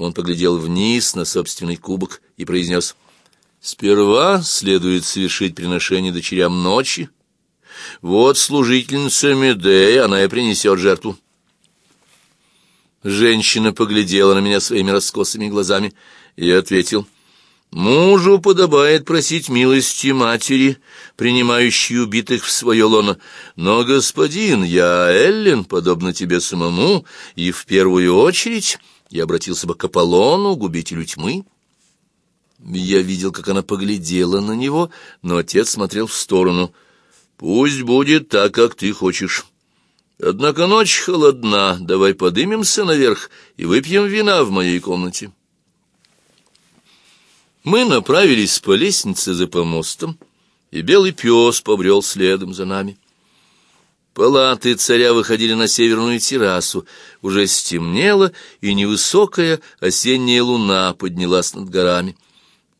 Он поглядел вниз на собственный кубок и произнес, «Сперва следует совершить приношение дочерям ночи. Вот служительница Медея, она и принесет жертву». Женщина поглядела на меня своими раскосыми глазами и ответил, «Мужу подобает просить милости матери, принимающей убитых в свое лоно. Но, господин, я Эллен, подобно тебе самому, и в первую очередь я обратился бы к Аполлону, губителю тьмы. Я видел, как она поглядела на него, но отец смотрел в сторону. «Пусть будет так, как ты хочешь. Однако ночь холодна, давай подымемся наверх и выпьем вина в моей комнате». Мы направились по лестнице за помостом, и белый пес побрел следом за нами. Палаты царя выходили на северную террасу. Уже стемнело, и невысокая осенняя луна поднялась над горами.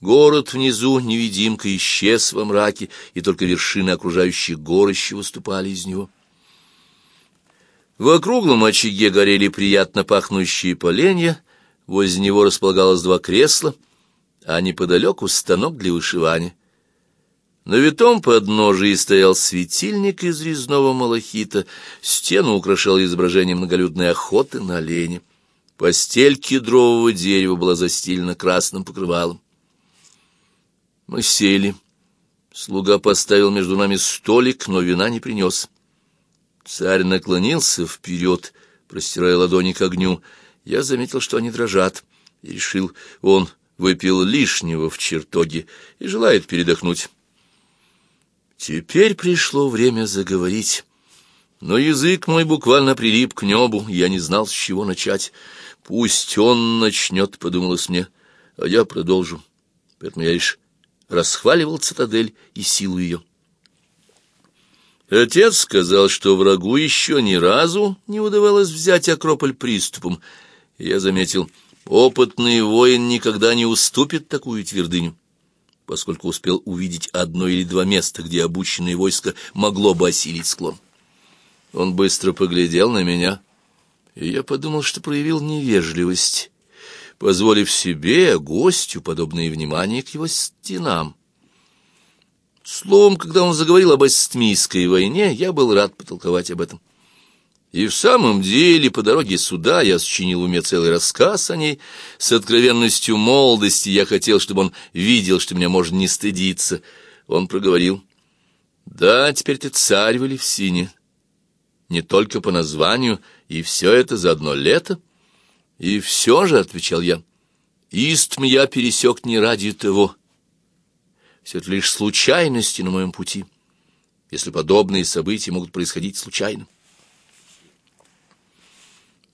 Город внизу невидимка исчез во мраке, и только вершины окружающих гор еще выступали из него. В округлом очаге горели приятно пахнущие поленья, возле него располагалось два кресла, а неподалеку станок для вышивания. На витом подножии стоял светильник из резного малахита, стену украшало изображение многолюдной охоты на оленя. Постель кедрового дерева была застелена красным покрывалом. Мы сели. Слуга поставил между нами столик, но вина не принес. Царь наклонился вперед, простирая ладони к огню. Я заметил, что они дрожат, и решил, он выпил лишнего в чертоге и желает передохнуть. Теперь пришло время заговорить. Но язык мой буквально прилип к небу, я не знал, с чего начать. Пусть он начнет, подумалось мне, а я продолжу. Поэтому я лишь расхваливал цитадель и силу ее. Отец сказал, что врагу еще ни разу не удавалось взять Акрополь приступом. Я заметил, опытный воин никогда не уступит такую твердыню поскольку успел увидеть одно или два места, где обученное войско могло бы осилить склон. Он быстро поглядел на меня, и я подумал, что проявил невежливость, позволив себе, гостю, подобное внимание к его стенам. Словом, когда он заговорил об Эстмийской войне, я был рад потолковать об этом. И в самом деле, по дороге сюда я сочинил уме целый рассказ о ней. С откровенностью молодости я хотел, чтобы он видел, что меня можно не стыдиться. Он проговорил. «Да, теперь ты царь в Элевсине. Не только по названию, и все это за одно лето». «И все же», — отвечал я, — «истм я пересек не ради того. Все это лишь случайности на моем пути, если подобные события могут происходить случайно».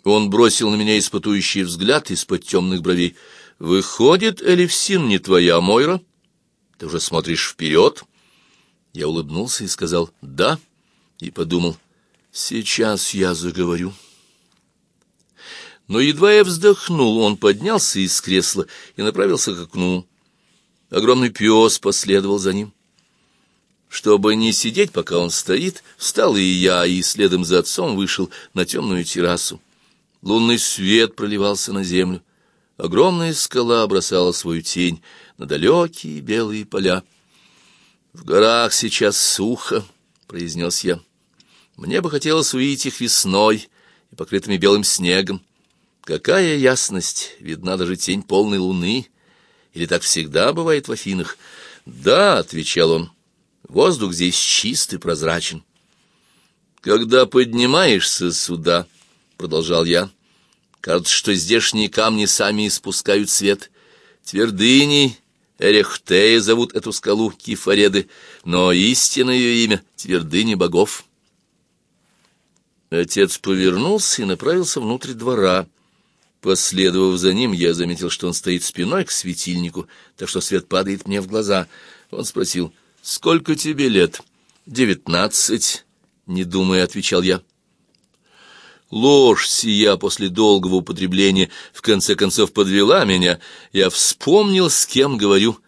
Он бросил на меня испытующий взгляд из-под темных бровей. «Выходит, Элевсин не твоя Мойра? Ты уже смотришь вперед?» Я улыбнулся и сказал «да» и подумал «сейчас я заговорю». Но едва я вздохнул, он поднялся из кресла и направился к окну. Огромный пес последовал за ним. Чтобы не сидеть, пока он стоит, встал и я, и следом за отцом вышел на темную террасу. Лунный свет проливался на землю. Огромная скала бросала свою тень на далекие белые поля. «В горах сейчас сухо», — произнес я. «Мне бы хотелось увидеть их весной и покрытыми белым снегом. Какая ясность! Видна даже тень полной луны. Или так всегда бывает в Афинах?» «Да», — отвечал он, — «воздух здесь чист и прозрачен». «Когда поднимаешься сюда», — продолжал я, Кажется, что здешние камни сами испускают свет. Твердыни, Эрехтея зовут эту скалу Кифареды, но истинное ее имя — Твердыни богов. Отец повернулся и направился внутрь двора. Последовав за ним, я заметил, что он стоит спиной к светильнику, так что свет падает мне в глаза. Он спросил, «Сколько тебе лет?» «Девятнадцать», — не думая, отвечал я. Ложь сия после долгого употребления в конце концов подвела меня. Я вспомнил, с кем говорю,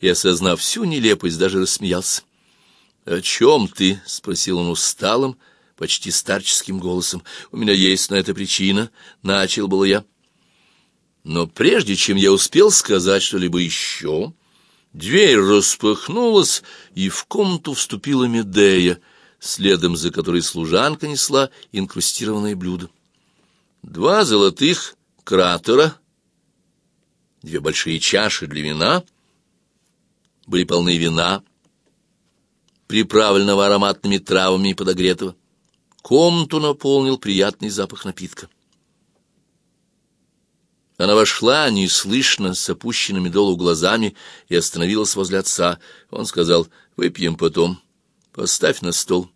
и, осознав всю нелепость, даже рассмеялся. «О чем ты?» — спросил он усталым, почти старческим голосом. «У меня есть на это причина», — начал было я. Но прежде чем я успел сказать что-либо еще, дверь распахнулась, и в комнату вступила Медея, следом за которой служанка несла инкрустированное блюдо. Два золотых кратера, две большие чаши для вина, были полны вина, приправленного ароматными травами и подогретого. Комнату наполнил приятный запах напитка. Она вошла неслышно, с опущенными долу глазами, и остановилась возле отца. Он сказал, «Выпьем потом. Поставь на стол».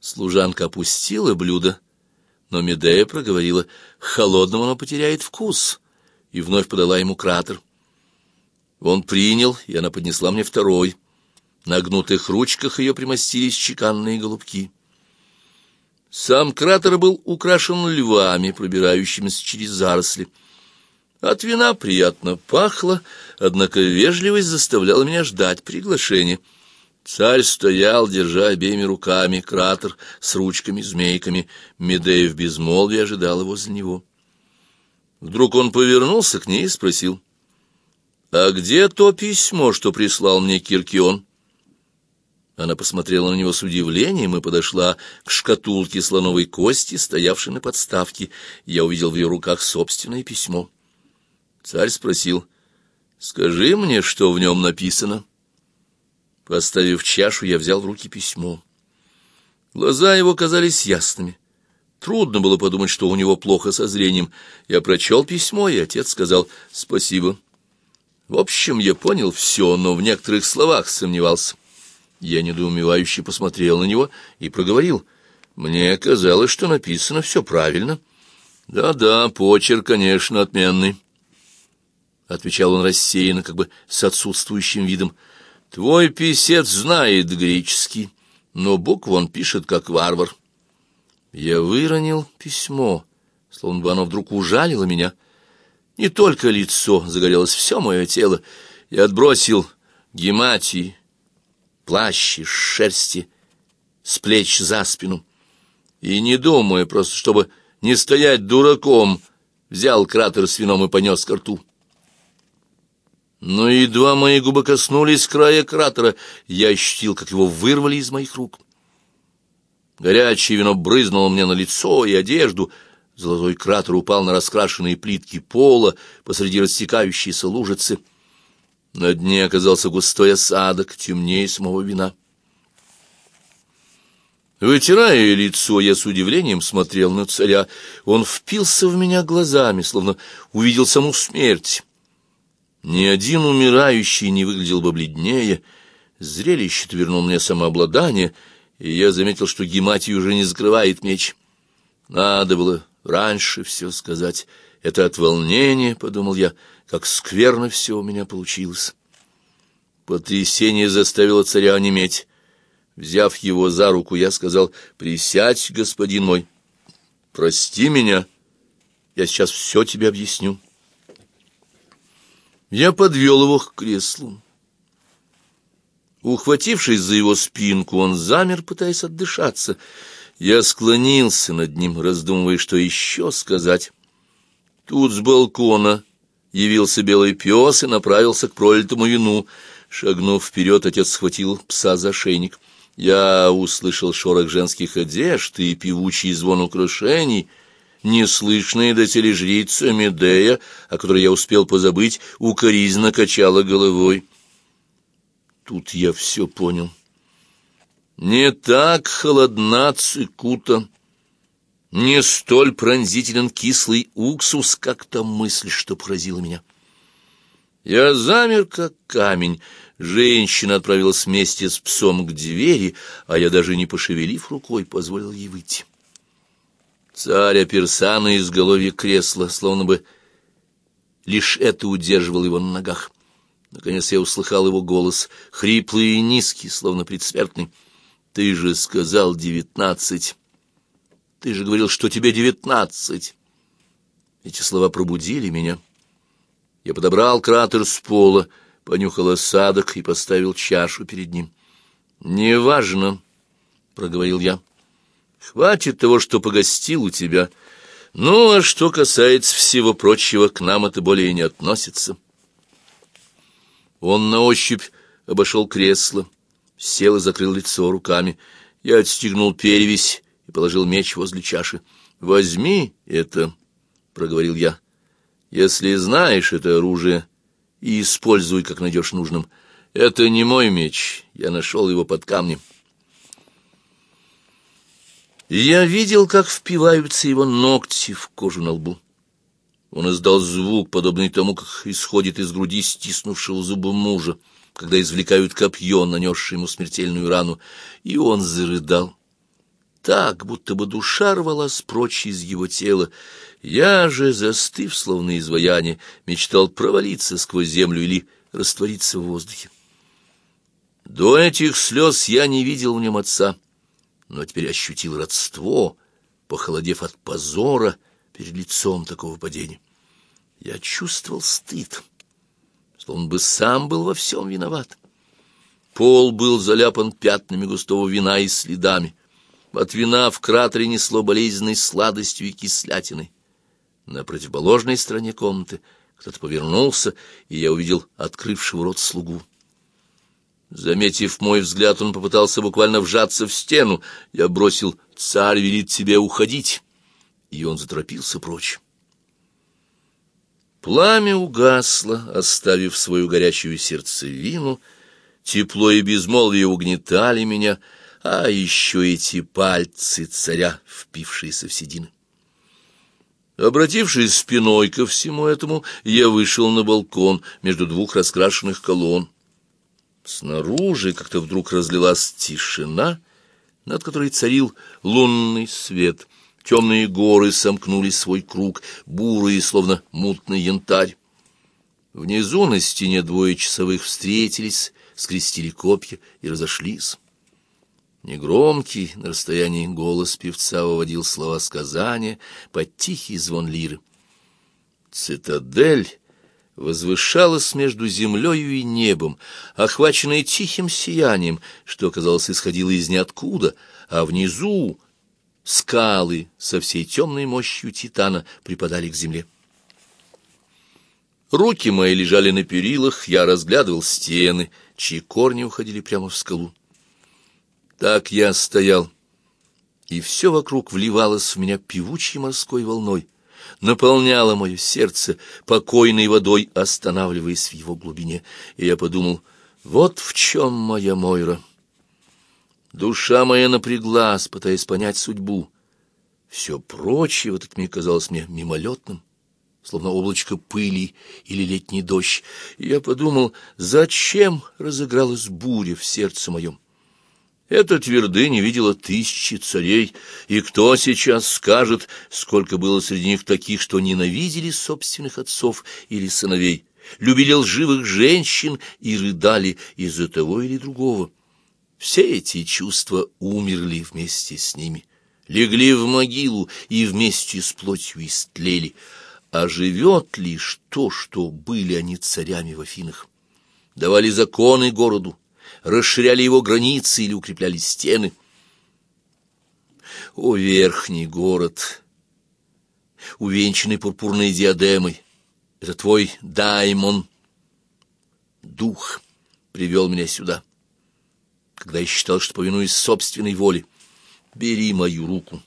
Служанка опустила блюдо, но Медея проговорила, «Холодного оно потеряет вкус», и вновь подала ему кратер. Он принял, и она поднесла мне второй. На гнутых ручках ее примостились чеканные голубки. Сам кратер был украшен львами, пробирающимися через заросли. От вина приятно пахло, однако вежливость заставляла меня ждать приглашения. Царь стоял, держа обеими руками кратер с ручками-змейками. Медея в безмолвии ожидала возле него. Вдруг он повернулся к ней и спросил, «А где то письмо, что прислал мне Киркион?» Она посмотрела на него с удивлением и подошла к шкатулке слоновой кости, стоявшей на подставке. Я увидел в ее руках собственное письмо. Царь спросил, «Скажи мне, что в нем написано?» Поставив чашу, я взял в руки письмо. Глаза его казались ясными. Трудно было подумать, что у него плохо со зрением. Я прочел письмо, и отец сказал «Спасибо». В общем, я понял все, но в некоторых словах сомневался. Я недоумевающе посмотрел на него и проговорил. Мне казалось, что написано все правильно. Да-да, почерк, конечно, отменный. — отвечал он рассеянно, как бы с отсутствующим видом. — Твой писец знает греческий, но букву он пишет как варвар. Я выронил письмо, словно бы оно вдруг ужалило меня. Не только лицо, загорелось все мое тело. Я отбросил гематии, плащ из шерсти, с плеч за спину. И, не думая, просто чтобы не стоять дураком, взял кратер с вином и понес ко рту. Но едва мои губы коснулись края кратера, я ощутил, как его вырвали из моих рук. Горячее вино брызнуло мне на лицо и одежду. Золотой кратер упал на раскрашенные плитки пола посреди растекающейся лужицы. На дне оказался густой осадок, темнее самого вина. Вытирая лицо, я с удивлением смотрел на царя. Он впился в меня глазами, словно увидел саму смерть. Ни один умирающий не выглядел бы бледнее. Зрелище-то мне самообладание, и я заметил, что Гематий уже не закрывает меч. Надо было раньше все сказать. Это от волнения, — подумал я, — как скверно все у меня получилось. Потрясение заставило царя онеметь. Взяв его за руку, я сказал, «Присядь, господин мой, прости меня, я сейчас все тебе объясню». Я подвел его к креслу. Ухватившись за его спинку, он замер, пытаясь отдышаться. Я склонился над ним, раздумывая, что еще сказать. Тут с балкона явился белый пес и направился к пролитому вину. Шагнув вперед, отец схватил пса за шейник. Я услышал шорох женских одежд и певучий звон украшений — неслышная доселе жрица Медея, о которой я успел позабыть, укоризненно качала головой. Тут я все понял. Не так холодна цикута, не столь пронзителен кислый уксус, как та мысль, что поразила меня. Я замер, как камень. Женщина отправилась вместе с псом к двери, а я, даже не пошевелив рукой, позволил ей выйти. Царь оперся на изголовье кресла, словно бы лишь это удерживало его на ногах. Наконец я услыхал его голос, хриплый и низкий, словно предсмертный. «Ты же сказал девятнадцать. Ты же говорил, что тебе девятнадцать». Эти слова пробудили меня. Я подобрал кратер с пола, понюхал осадок и поставил чашу перед ним. «Неважно», — проговорил я. Хватит того, что погостил у тебя. Ну, а что касается всего прочего, к нам это более не относится. Он на ощупь обошел кресло, сел и закрыл лицо руками. Я отстегнул перевязь и положил меч возле чаши. «Возьми это», — проговорил я. «Если знаешь это оружие, и используй, как найдешь нужным. Это не мой меч, я нашел его под камнем». Я видел, как впиваются его ногти в кожу на лбу. Он издал звук, подобный тому, как исходит из груди стиснувшего зубы мужа, когда извлекают копье, нанесшее ему смертельную рану, и он зарыдал. Так, будто бы душа рвалась прочь из его тела. Я же, застыв, словно изваяние, мечтал провалиться сквозь землю или раствориться в воздухе. До этих слез я не видел в нем отца но теперь ощутил родство, похолодев от позора перед лицом такого падения. Я чувствовал стыд, словно бы сам был во всем виноват. Пол был заляпан пятнами густого вина и следами. От вина в кратере несло болезненной сладостью и кислятиной. На противоположной стороне комнаты кто-то повернулся, и я увидел открывшего рот слугу. Заметив мой взгляд, он попытался буквально вжаться в стену. Я бросил «Царь велит тебе уходить», и он заторопился прочь. Пламя угасло, оставив свою горячую сердцевину. Тепло и безмолвие угнетали меня, а еще эти пальцы царя, впившиеся в седины. Обратившись спиной ко всему этому, я вышел на балкон между двух раскрашенных колонн. Снаружи как-то вдруг разлилась тишина, над которой царил лунный свет. Темные горы сомкнули свой круг, бурые, словно мутный янтарь. Внизу на стене двое часовых встретились, скрестили копья и разошлись. Негромкий, на расстоянии голос певца выводил слова сказания под тихий звон лиры. Цитадель возвышалась между землею и небом, охваченная тихим сиянием, что, казалось, исходило из ниоткуда, а внизу скалы со всей темной мощью титана припадали к земле. Руки мои лежали на перилах, я разглядывал стены, чьи корни уходили прямо в скалу. Так я стоял, и все вокруг вливалось в меня певучей морской волной — наполняло мое сердце покойной водой, останавливаясь в его глубине. И я подумал, вот в чем моя Мойра. Душа моя напряглась, пытаясь понять судьбу. Все прочее в этот миг казалось мне мимолетным, словно облачко пыли или летний дождь. И я подумал, зачем разыгралась буря в сердце моем? Эта твердыня видела тысячи царей, и кто сейчас скажет, сколько было среди них таких, что ненавидели собственных отцов или сыновей, любили лживых женщин и рыдали из-за того или другого? Все эти чувства умерли вместе с ними, легли в могилу и вместе с плотью истлели. А живет лишь то, что были они царями в Афинах? Давали законы городу, расширяли его границы или укрепляли стены. О, верхний город, увенчанный пурпурной диадемой, это твой даймон, дух, привел меня сюда, когда я считал, что повинуюсь собственной воле. Бери мою руку.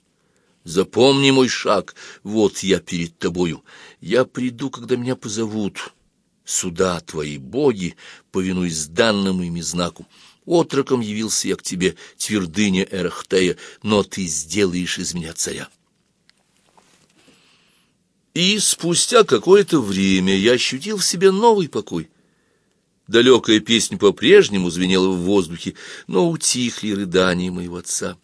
Запомни мой шаг, вот я перед тобою. Я приду, когда меня позовут суда твои боги, повинуясь данному ими знаку. Отроком явился я к тебе, твердыня Эрахтея, но ты сделаешь из меня царя. И спустя какое-то время я ощутил в себе новый покой. Далекая песня по-прежнему звенела в воздухе, но утихли рыдания моего отца.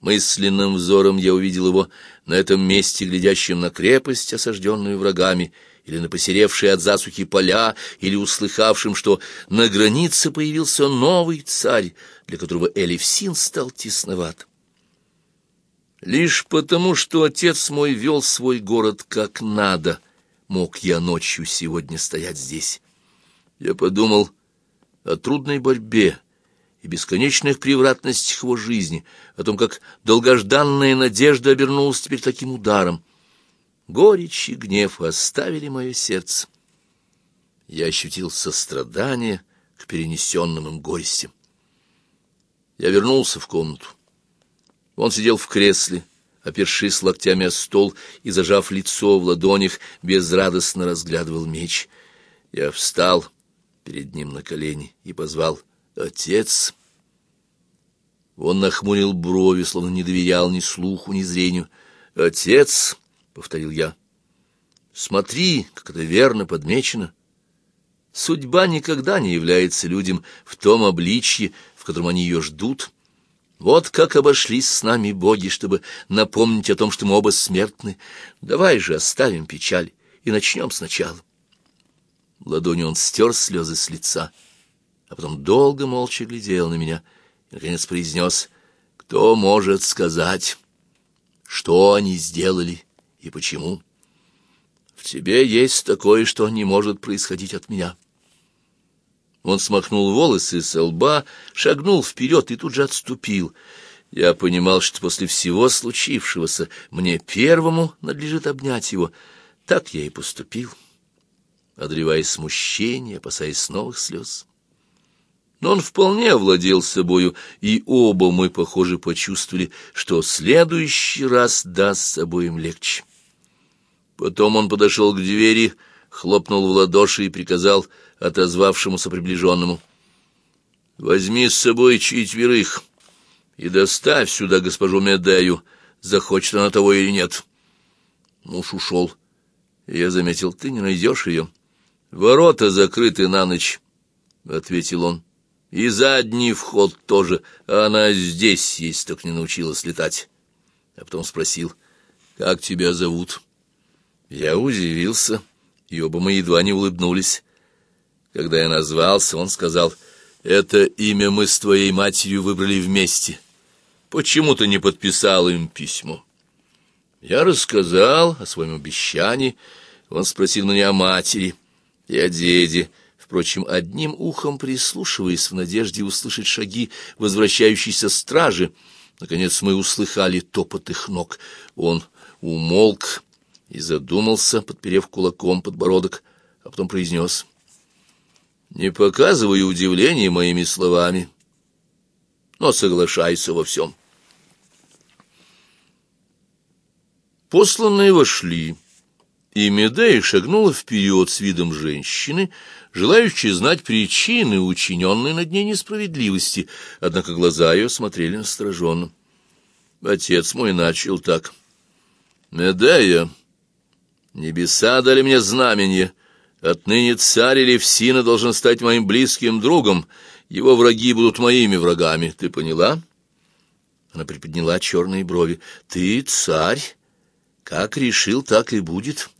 Мысленным взором я увидел его на этом месте, глядящем на крепость, осажденную врагами, или на посеревшие от засухи поля, или услыхавшим, что на границе появился новый царь, для которого Элевсин стал тесноват. Лишь потому, что отец мой вел свой город как надо, мог я ночью сегодня стоять здесь. Я подумал о трудной борьбе и бесконечных превратностях его жизни, о том, как долгожданная надежда обернулась теперь таким ударом — горечь и гнев оставили мое сердце. Я ощутил сострадание к перенесенным им горестям. Я вернулся в комнату. Он сидел в кресле, опершись локтями о стол и, зажав лицо в ладонях, безрадостно разглядывал меч. Я встал перед ним на колени и позвал «Отец!». Он нахмурил брови, словно не доверял ни слуху, ни зрению. «Отец!» — повторил я. «Смотри, как это верно подмечено. Судьба никогда не является людям в том обличье, в котором они ее ждут. Вот как обошлись с нами боги, чтобы напомнить о том, что мы оба смертны. Давай же оставим печаль и начнем сначала». Ладонью он стер слезы с лица, а потом долго молча глядел на меня — наконец произнес, «Кто может сказать, что они сделали и почему? В тебе есть такое, что не может происходить от меня». Он смахнул волосы с лба, шагнул вперед и тут же отступил. Я понимал, что после всего случившегося мне первому надлежит обнять его. Так я и поступил, одолевая смущение, опасаясь новых слез. Но он вполне овладел собою, и оба мы, похоже, почувствовали, что следующий раз даст с обоим легче. Потом он подошел к двери, хлопнул в ладоши и приказал отозвавшемуся приближенному. «Возьми с собой четверых и доставь сюда госпожу Медею, захочет она того или нет». Муж ушел. Я заметил, ты не найдешь ее. «Ворота закрыты на ночь», — ответил он. И задний вход тоже, а она здесь есть, только не научилась летать. А потом спросил, как тебя зовут? Я удивился, и оба мы едва не улыбнулись. Когда я назвался, он сказал, это имя мы с твоей матерью выбрали вместе. Почему ты не подписал им письмо? Я рассказал о своем обещании. Он спросил меня о матери и о деде, впрочем, одним ухом прислушиваясь в надежде услышать шаги возвращающейся стражи. Наконец мы услыхали топот их ног. Он умолк и задумался, подперев кулаком подбородок, а потом произнес. «Не показывай удивления моими словами, но соглашайся во всем». Посланные вошли, и Медея шагнула вперед с видом женщины, желающий знать причины учиненной над ней несправедливости, однако глаза ее смотрели настороженно. Отец мой начал так. «Медея, небеса дали мне знамение. Отныне царь Левсина должен стать моим близким другом. Его враги будут моими врагами. Ты поняла?» Она приподняла черные брови. «Ты царь? Как решил, так и будет».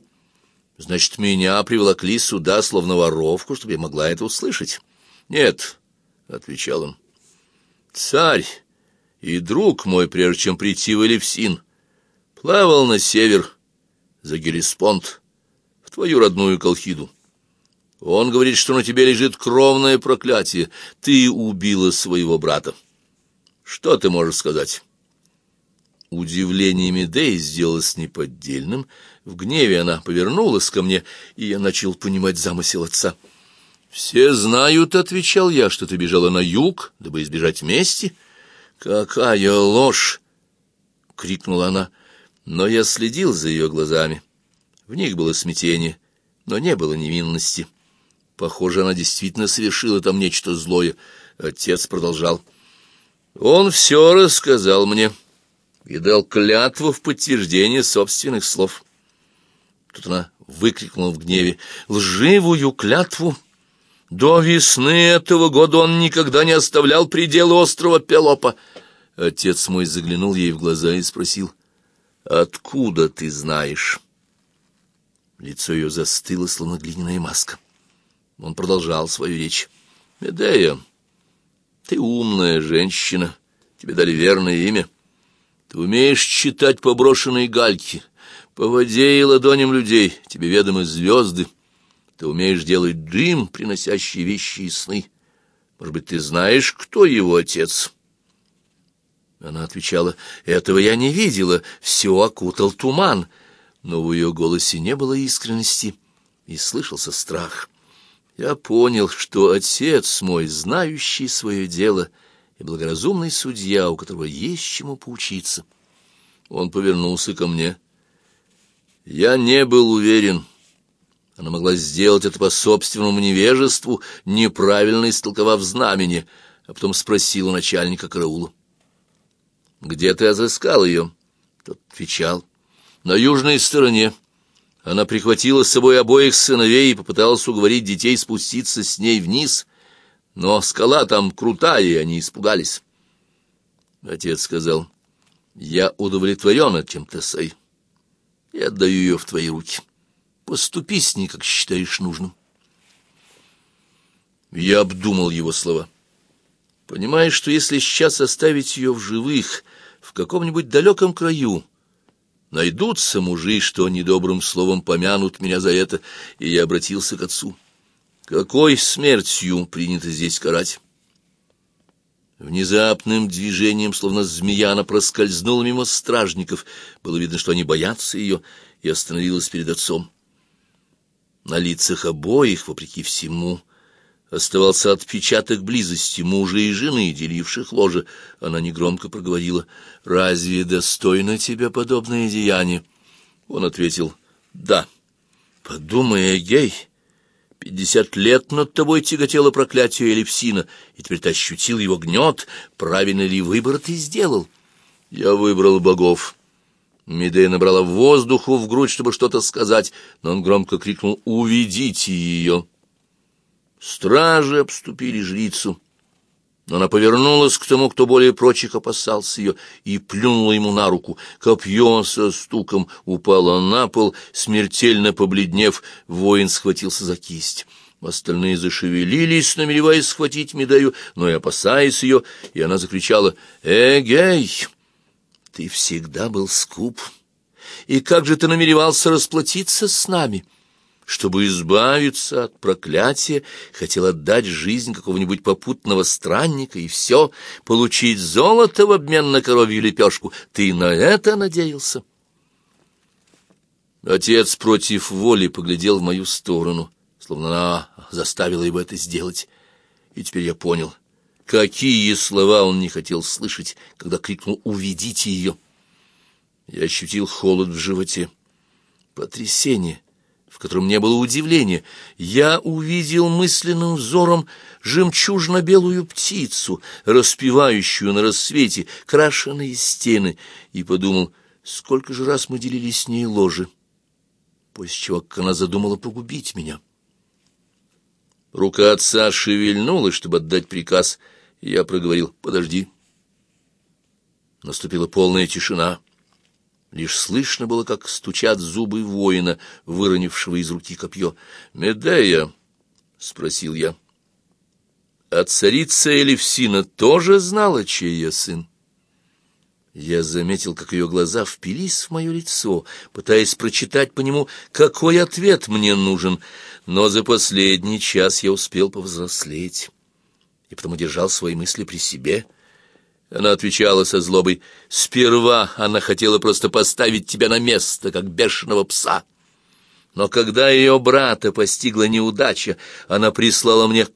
Значит, меня приволокли сюда, словно воровку, чтобы я могла это услышать? Нет, — отвечал он. Царь и друг мой, прежде чем прийти в Элевсин, плавал на север за Гелеспонд, в твою родную Колхиду. Он говорит, что на тебе лежит кровное проклятие. Ты убила своего брата. Что ты можешь сказать? Удивление Медеи сделалось неподдельным. В гневе она повернулась ко мне, и я начал понимать замысел отца. «Все знают, — отвечал я, — что ты бежала на юг, дабы избежать мести». «Какая ложь!» — крикнула она. Но я следил за ее глазами. В них было смятение, но не было невинности. Похоже, она действительно совершила там нечто злое. Отец продолжал. «Он все рассказал мне» и дал клятву в подтверждение собственных слов. Тут она выкрикнула в гневе «Лживую клятву!» До весны этого года он никогда не оставлял пределы острова Пелопа. Отец мой заглянул ей в глаза и спросил «Откуда ты знаешь?» Лицо ее застыло, словно глиняная маска. Он продолжал свою речь. «Медея, ты умная женщина, тебе дали верное имя». Ты умеешь читать по брошенной гальке, по воде и ладоням людей, тебе ведомы звезды. Ты умеешь делать дым, приносящий вещи и сны. Может быть, ты знаешь, кто его отец?» Она отвечала, «Этого я не видела, все окутал туман». но в ее голосе не было искренности, и слышался страх. Я понял, что отец мой, знающий свое дело, и благоразумный судья, у которого есть чему поучиться. Он повернулся ко мне. Я не был уверен. Она могла сделать это по собственному невежеству, неправильно истолковав знамение, а потом спросила начальника караула. «Где ты отыскал ее?» Тот отвечал. «На южной стороне». Она прихватила с собой обоих сыновей и попыталась уговорить детей спуститься с ней вниз, но скала там крутая, и они испугались. Отец сказал, «Я удовлетворен этим, Тесей, и отдаю ее в твои руки. Поступи с ней, как считаешь нужным». Я обдумал его слова. Понимаешь, что если сейчас оставить ее в живых, в каком-нибудь далеком краю, Найдутся мужи, что недобрым словом помянут меня за это, и я обратился к отцу. Какой смертью принято здесь карать? Внезапным движением, словно змея, она проскользнула мимо стражников. Было видно, что они боятся ее, и остановилась перед отцом. На лицах обоих, вопреки всему, Оставался отпечаток близости мужа и жены, деливших ложе. Она негромко проговорила, «Разве достойно тебя подобное деяние?» Он ответил, «Да». «Подумай, Эгей, пятьдесят лет над тобой тяготело проклятие Элипсина, и теперь ты ощутил его гнет. Правильно ли выбор ты сделал?» «Я выбрал богов». Медея набрала воздуху в грудь, чтобы что-то сказать, но он громко крикнул «Уведите ее!» Стражи обступили жрицу, но она повернулась к тому, кто более прочих опасался ее, и плюнула ему на руку. Копье со стуком упало на пол, смертельно побледнев, воин схватился за кисть. Остальные зашевелились, намереваясь схватить Медею, но и опасаясь ее, и она закричала «Эгей! Ты всегда был скуп, и как же ты намеревался расплатиться с нами?» Чтобы избавиться от проклятия, хотел отдать жизнь какого-нибудь попутного странника и все, получить золото в обмен на коровью лепешку. Ты на это надеялся? Отец против воли поглядел в мою сторону, словно она заставила его это сделать. И теперь я понял, какие слова он не хотел слышать, когда крикнул «Уведите ее!». Я ощутил холод в животе, потрясение в котором не было удивления, я увидел мысленным взором жемчужно-белую птицу, распевающую на рассвете крашеные стены, и подумал, сколько же раз мы делили с ней ложе, после чего как она задумала погубить меня. Рука отца шевельнулась, чтобы отдать приказ, я проговорил «Подожди». Наступила полная тишина. Лишь слышно было, как стучат зубы воина, выронившего из руки копье. «Медея?» — спросил я. «А царица Элевсина тоже знала, чей я сын?» Я заметил, как ее глаза впились в мое лицо, пытаясь прочитать по нему, какой ответ мне нужен, но за последний час я успел повзрослеть и потому держал свои мысли при себе — она отвечала со злобой. «Сперва она хотела просто поставить тебя на место, как бешеного пса. Но когда ее брата постигла неудача, она прислала мне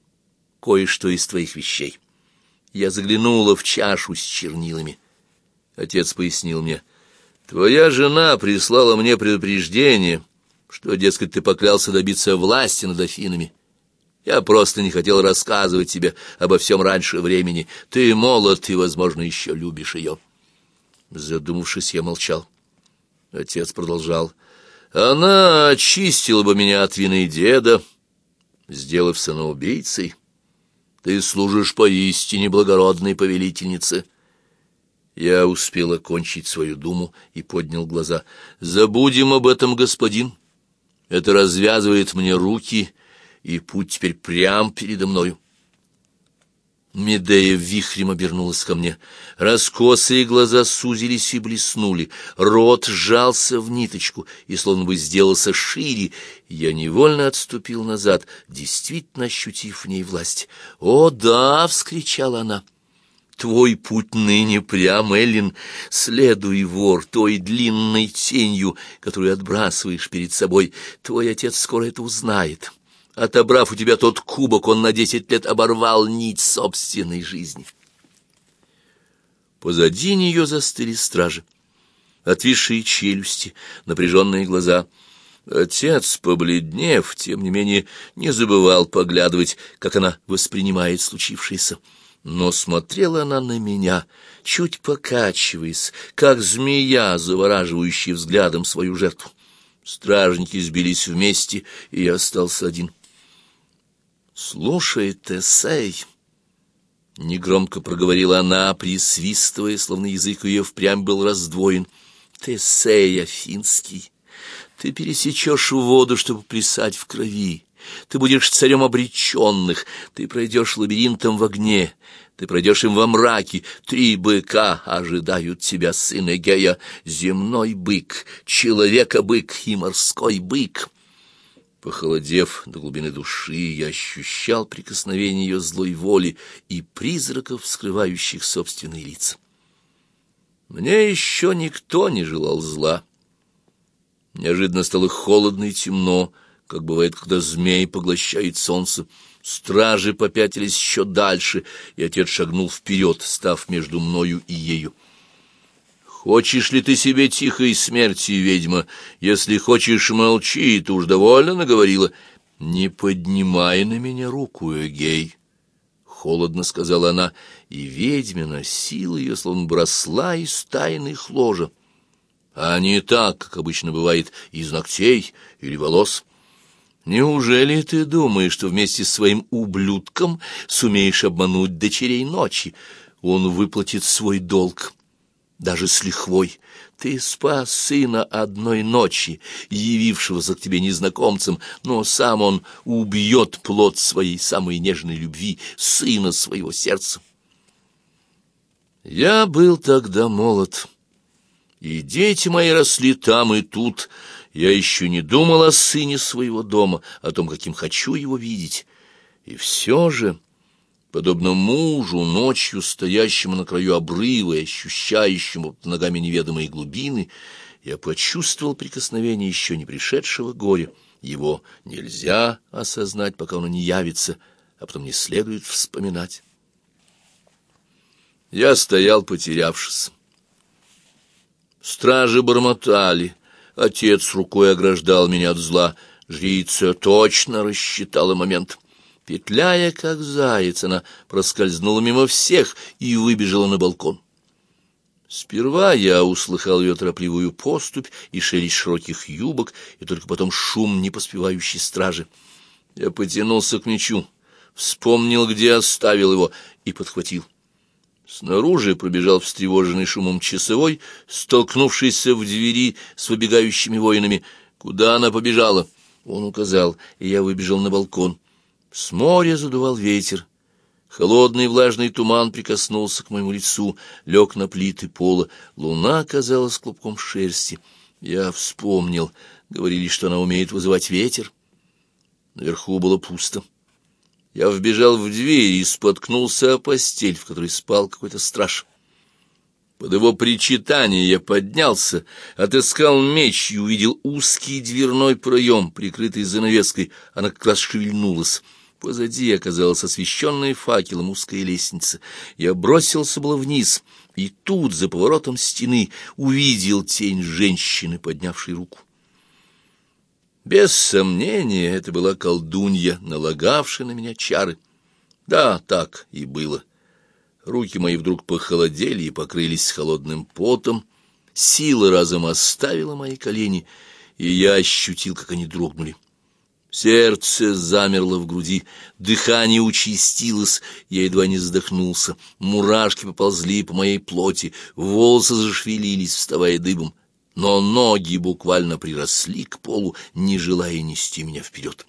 кое-что из твоих вещей. Я заглянула в чашу с чернилами. Отец пояснил мне. Твоя жена прислала мне предупреждение, что, дескать, ты поклялся добиться власти над Афинами. Я просто не хотел рассказывать тебе обо всем раньше времени. Ты молод и, возможно, еще любишь ее. Задумавшись, я молчал. Отец продолжал. Она очистила бы меня от вины деда, сделав сына убийцей. Ты служишь поистине благородной повелительнице. Я успел окончить свою думу и поднял глаза. Забудем об этом, господин. Это развязывает мне руки и путь теперь прям передо мною. Медея вихрем обернулась ко мне. Раскосые глаза сузились и блеснули, рот сжался в ниточку и словно бы сделался шире. Я невольно отступил назад, действительно ощутив в ней власть. «О, да!» — вскричала она. Твой путь ныне прям, Эллин. Следуй, вор, той длинной тенью, которую отбрасываешь перед собой. Твой отец скоро это узнает. Отобрав у тебя тот кубок, он на десять лет оборвал нить собственной жизни. Позади нее застыли стражи. Отвисшие челюсти, напряженные глаза — Отец, побледнев, тем не менее не забывал поглядывать, как она воспринимает случившееся. Но смотрела она на меня, чуть покачиваясь, как змея, завораживающая взглядом свою жертву. Стражники сбились вместе, и я остался один. «Слушай, Тесей!» — негромко проговорила она, присвистывая, словно язык ее впрямь был раздвоен. «Тесей Афинский!» Ты пересечешь воду, чтобы плясать в крови. Ты будешь царем обреченных. Ты пройдешь лабиринтом в огне. Ты пройдешь им во мраке. Три быка ожидают тебя, сын Эгея. Земной бык, человека-бык и морской бык. Похолодев до глубины души, я ощущал прикосновение ее злой воли и призраков, скрывающих собственные лица. Мне еще никто не желал зла. Неожиданно стало холодно и темно, как бывает, когда змей поглощает солнце. Стражи попятились еще дальше, и отец шагнул вперед, став между мною и ею. «Хочешь ли ты себе тихой смерти, ведьма? Если хочешь, молчи, ты уж довольно наговорила. Не поднимай на меня руку, Эгей!» Холодно сказала она, и ведьмина сила ее словно бросла из тайных ложа а не так, как обычно бывает, из ногтей или волос. Неужели ты думаешь, что вместе с своим ублюдком сумеешь обмануть дочерей ночи? Он выплатит свой долг, даже с лихвой. Ты спас сына одной ночи, явившегося к тебе незнакомцем, но сам он убьет плод своей самой нежной любви, сына своего сердца. Я был тогда молод. И дети мои росли там и тут. Я еще не думал о сыне своего дома, о том, каким хочу его видеть. И все же, подобно мужу, ночью стоящему на краю обрыва и ощущающему под ногами неведомые глубины, я почувствовал прикосновение еще не пришедшего горя. Его нельзя осознать, пока оно не явится, а потом не следует вспоминать. Я стоял, потерявшись. Стражи бормотали. Отец рукой ограждал меня от зла. Жрица точно рассчитала момент. Петляя, как заяц, она проскользнула мимо всех и выбежала на балкон. Сперва я услыхал ее торопливую поступь и шелест широких юбок, и только потом шум непоспевающей стражи. Я потянулся к мечу, вспомнил, где оставил его, и подхватил. Снаружи пробежал встревоженный шумом часовой, столкнувшийся в двери с выбегающими воинами. Куда она побежала? Он указал, и я выбежал на балкон. С моря задувал ветер. Холодный влажный туман прикоснулся к моему лицу, лег на плиты пола. Луна казалась клубком шерсти. Я вспомнил. Говорили, что она умеет вызывать ветер. Наверху было пусто. Я вбежал в дверь и споткнулся о постель, в которой спал какой-то страж. Под его причитание я поднялся, отыскал меч и увидел узкий дверной проем, прикрытый занавеской. Она как раз шевельнулась. Позади оказалась освещенная факелом узкая лестница. Я бросился было вниз, и тут, за поворотом стены, увидел тень женщины, поднявшей руку. Без сомнения, это была колдунья, налагавшая на меня чары. Да, так и было. Руки мои вдруг похолодели и покрылись холодным потом. Сила разом оставила мои колени, и я ощутил, как они дрогнули. Сердце замерло в груди, дыхание участилось, я едва не задохнулся, мурашки поползли по моей плоти, волосы зашевелились, вставая дыбом но ноги буквально приросли к полу, не желая нести меня вперед.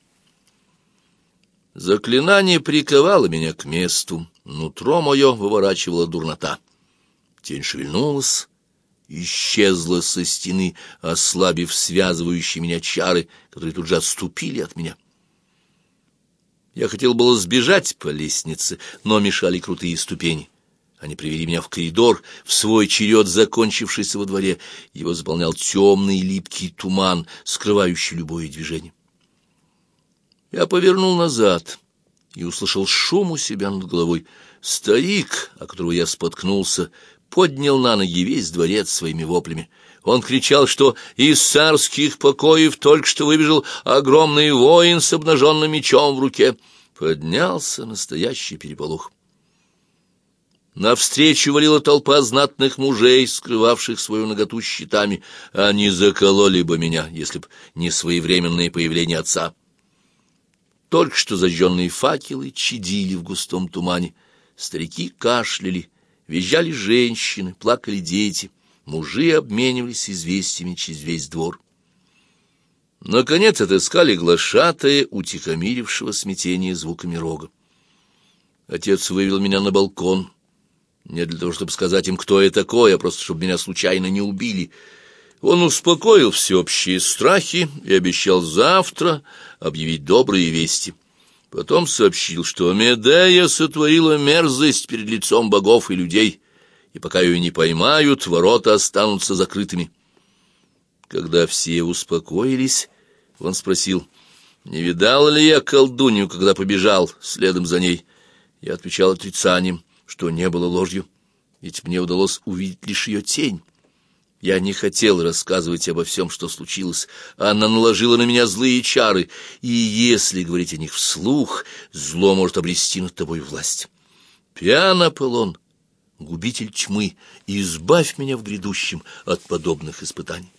Заклинание приковало меня к месту, нутро мое выворачивало дурнота. Тень шевельнулась, исчезла со стены, ослабив связывающие меня чары, которые тут же отступили от меня. Я хотел было сбежать по лестнице, но мешали крутые ступени. Они привели меня в коридор, в свой черед, закончившийся во дворе. Его заполнял темный липкий туман, скрывающий любое движение. Я повернул назад и услышал шум у себя над головой. Старик, о которого я споткнулся, поднял на ноги весь дворец своими воплями. Он кричал, что из царских покоев только что выбежал огромный воин с обнаженным мечом в руке. Поднялся настоящий переполох. Навстречу валила толпа знатных мужей, скрывавших свою наготу щитами. Они закололи бы меня, если б не своевременное появление отца. Только что зажженные факелы чадили в густом тумане. Старики кашляли, визжали женщины, плакали дети. Мужи обменивались известиями через весь двор. Наконец отыскали глашатая, утихомирившего смятение звуками рога. Отец вывел меня на балкон — не для того, чтобы сказать им, кто я такой, а просто чтобы меня случайно не убили. Он успокоил всеобщие страхи и обещал завтра объявить добрые вести. Потом сообщил, что Медея сотворила мерзость перед лицом богов и людей, и пока ее не поймают, ворота останутся закрытыми. Когда все успокоились, он спросил, не видал ли я колдунью, когда побежал следом за ней. Я отвечал отрицанием что не было ложью, ведь мне удалось увидеть лишь ее тень. Я не хотел рассказывать обо всем, что случилось. Она наложила на меня злые чары, и если говорить о них вслух, зло может обрести над тобой власть. Пьян Аполлон, губитель тьмы, избавь меня в грядущем от подобных испытаний.